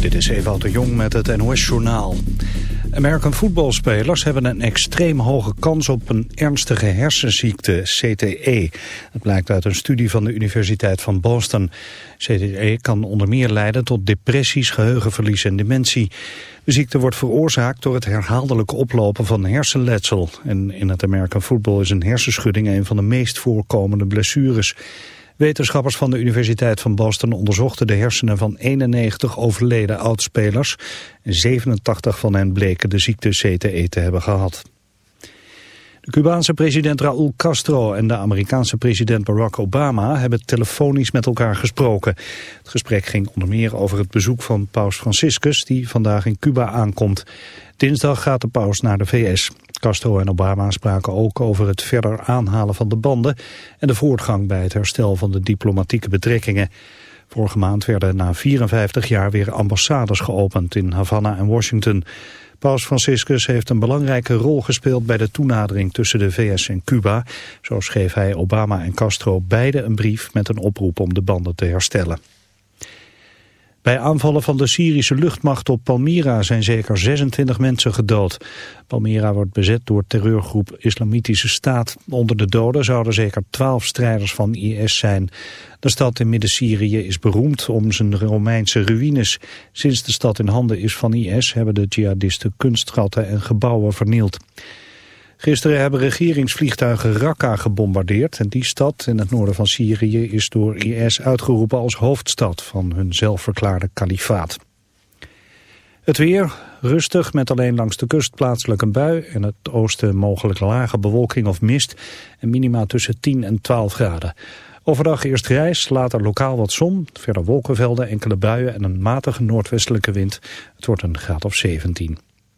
Dit is Ewout de Jong met het NOS-journaal. American voetbalspelers hebben een extreem hoge kans op een ernstige hersenziekte, CTE. Dat blijkt uit een studie van de Universiteit van Boston. CTE kan onder meer leiden tot depressies, geheugenverlies en dementie. De ziekte wordt veroorzaakt door het herhaaldelijk oplopen van hersenletsel. En in het American voetbal is een hersenschudding een van de meest voorkomende blessures. Wetenschappers van de Universiteit van Boston onderzochten de hersenen van 91 overleden oudspelers. 87 van hen bleken de ziekte CTE te hebben gehad. De Cubaanse president Raúl Castro en de Amerikaanse president Barack Obama hebben telefonisch met elkaar gesproken. Het gesprek ging onder meer over het bezoek van paus Franciscus die vandaag in Cuba aankomt. Dinsdag gaat de paus naar de VS. Castro en Obama spraken ook over het verder aanhalen van de banden en de voortgang bij het herstel van de diplomatieke betrekkingen. Vorige maand werden na 54 jaar weer ambassades geopend in Havana en Washington. Paus Franciscus heeft een belangrijke rol gespeeld bij de toenadering tussen de VS en Cuba. Zo schreef hij Obama en Castro beide een brief met een oproep om de banden te herstellen. Bij aanvallen van de Syrische luchtmacht op Palmyra zijn zeker 26 mensen gedood. Palmyra wordt bezet door terreurgroep Islamitische Staat. Onder de doden zouden zeker 12 strijders van IS zijn. De stad in Midden-Syrië is beroemd om zijn Romeinse ruïnes. Sinds de stad in handen is van IS hebben de jihadisten kunstschatten en gebouwen vernield. Gisteren hebben regeringsvliegtuigen Raqqa gebombardeerd. En die stad in het noorden van Syrië is door IS uitgeroepen als hoofdstad van hun zelfverklaarde kalifaat. Het weer rustig met alleen langs de kust plaatselijk een bui. En het oosten mogelijk lage bewolking of mist. En minima tussen 10 en 12 graden. Overdag eerst grijs, later lokaal wat zon. Verder wolkenvelden, enkele buien en een matige noordwestelijke wind. Het wordt een graad of 17.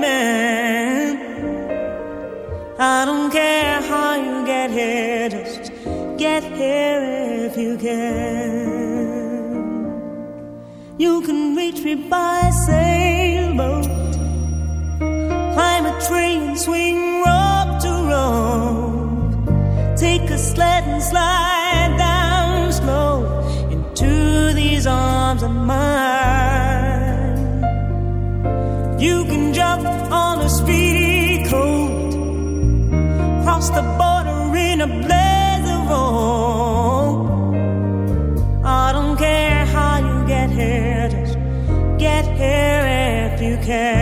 man. I don't care how you get here, just get here if you can. You can reach me by sailboat, climb a train, swing rope to rope, take a sled and slide. here if you can.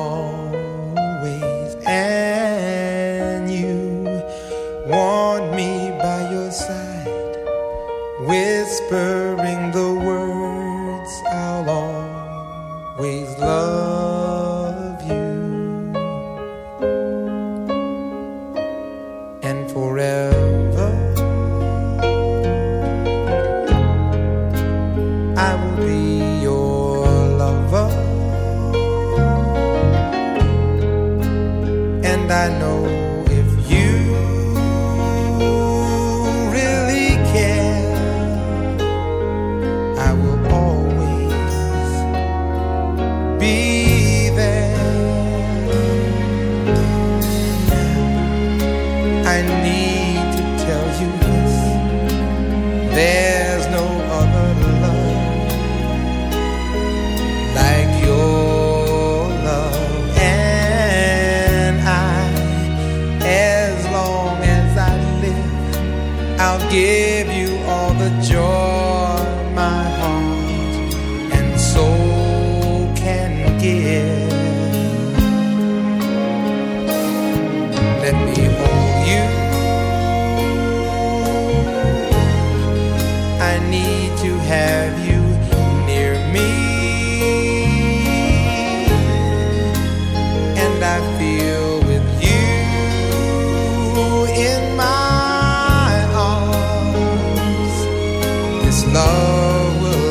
love will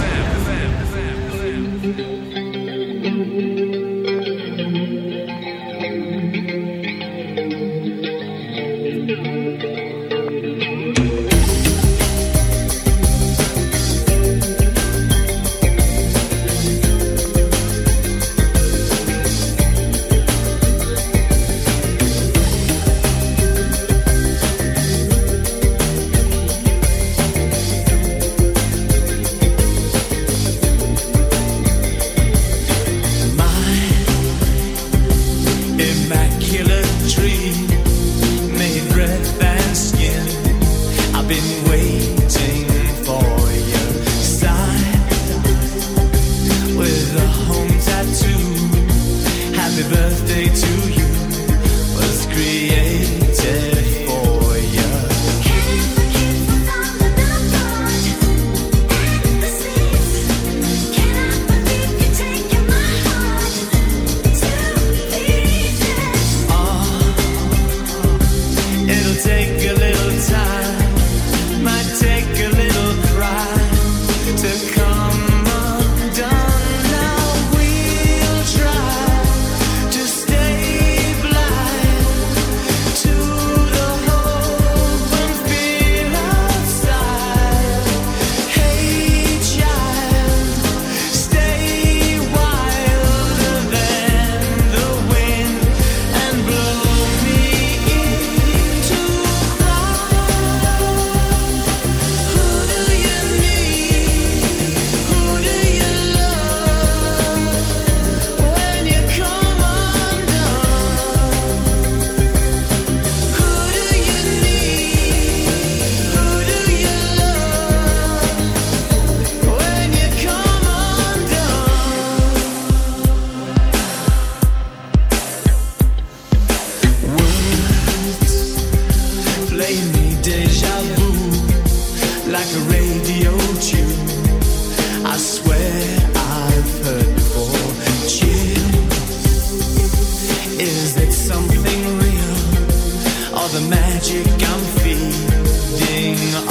the magic I'm feeding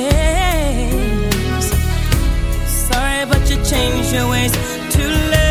change your ways to late.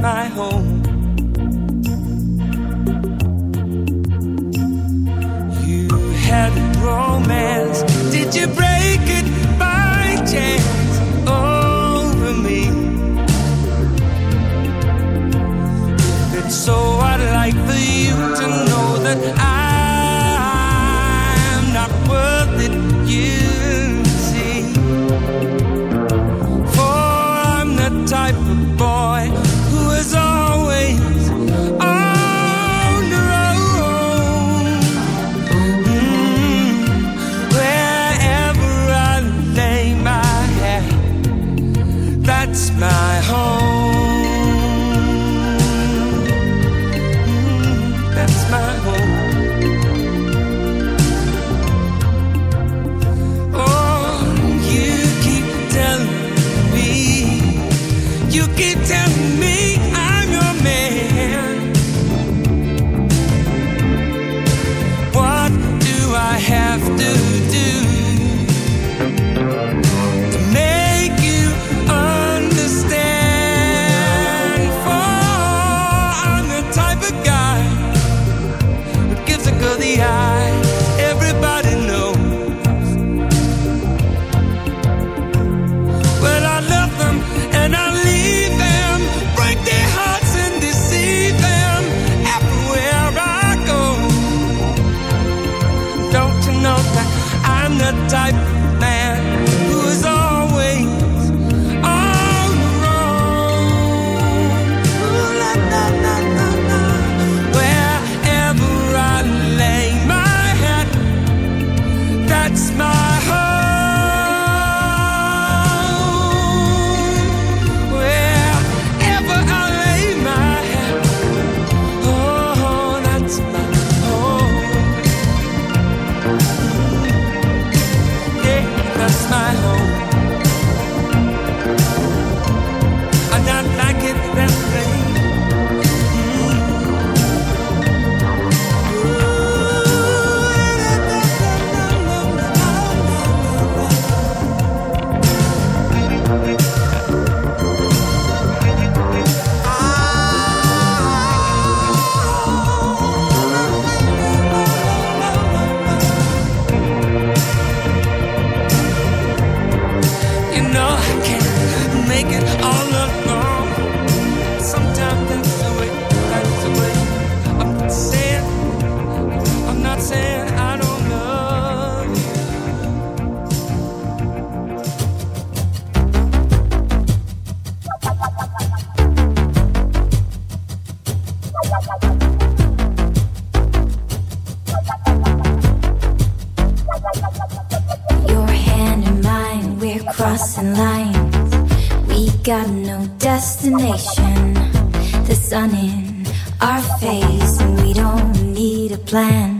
my home. You had romance, did you break it? the eye. got no destination. The sun in our face, and we don't need a plan.